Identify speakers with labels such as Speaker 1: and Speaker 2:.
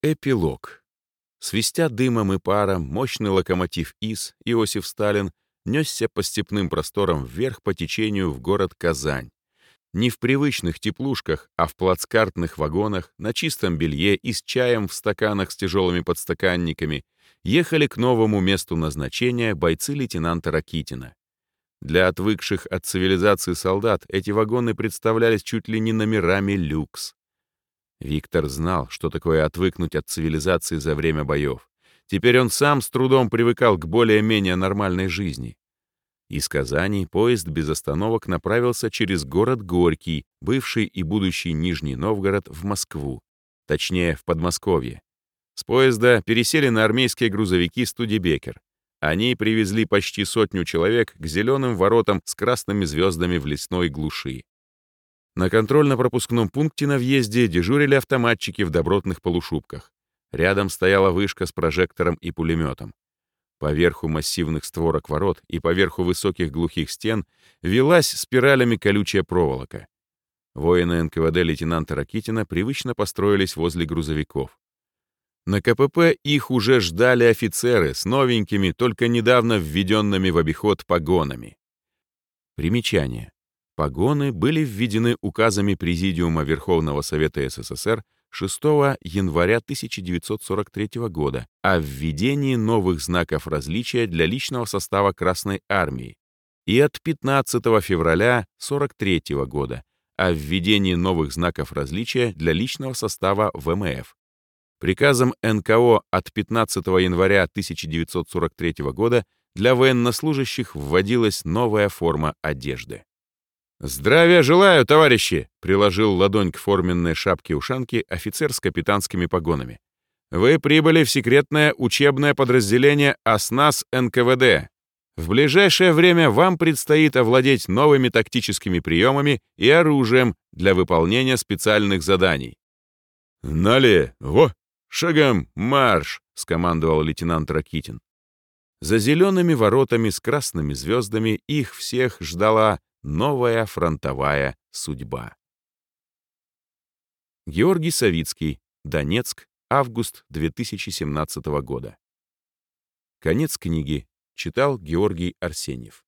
Speaker 1: Эпилог. Свистя дымом и паром, мощный локомотив ИС, Иосиф Сталин, несся по степным просторам вверх по течению в город Казань. Не в привычных теплушках, а в плацкартных вагонах, на чистом белье и с чаем в стаканах с тяжелыми подстаканниками ехали к новому месту назначения бойцы лейтенанта Ракитина. Для отвыкших от цивилизации солдат эти вагоны представлялись чуть ли не номерами люкс. Виктор знал, что такое отвыкнуть от цивилизации за время боев. Теперь он сам с трудом привыкал к более-менее нормальной жизни. Из Казани поезд без остановок направился через город Горький, бывший и будущий Нижний Новгород, в Москву. Точнее, в Подмосковье. С поезда пересели на армейские грузовики «Студебекер». Они привезли почти сотню человек к зеленым воротам с красными звездами в лесной глуши. На контрольно-пропускном пункте на въезде дежурили автоматчики в добротных полушубках. Рядом стояла вышка с прожектором и пулеметом. Поверху массивных створок ворот и поверху высоких глухих стен велась спиралями колючая проволока. Воины НКВД лейтенанта Ракитина привычно построились возле грузовиков. На КПП их уже ждали офицеры с новенькими, только недавно введенными в обиход погонами. Примечание. Погоны были введены указами Президиума Верховного Совета СССР 6 января 1943 года о введении новых знаков различия для личного состава Красной Армии и от 15 февраля 1943 года о введении новых знаков различия для личного состава ВМФ. Приказом НКО от 15 января 1943 года для военнослужащих вводилась новая форма одежды. «Здравия желаю, товарищи!» — приложил ладонь к форменной шапке-ушанке офицер с капитанскими погонами. «Вы прибыли в секретное учебное подразделение ОСНАС НКВД. В ближайшее время вам предстоит овладеть новыми тактическими приемами и оружием для выполнения специальных заданий». «Нале! Во! Шагом марш!» — скомандовал лейтенант Ракитин. За зелеными воротами с красными звездами их всех ждала Новая фронтовая судьба. Георгий Савицкий, Донецк, август 2017 года. Конец книги. Читал Георгий Арсеньев.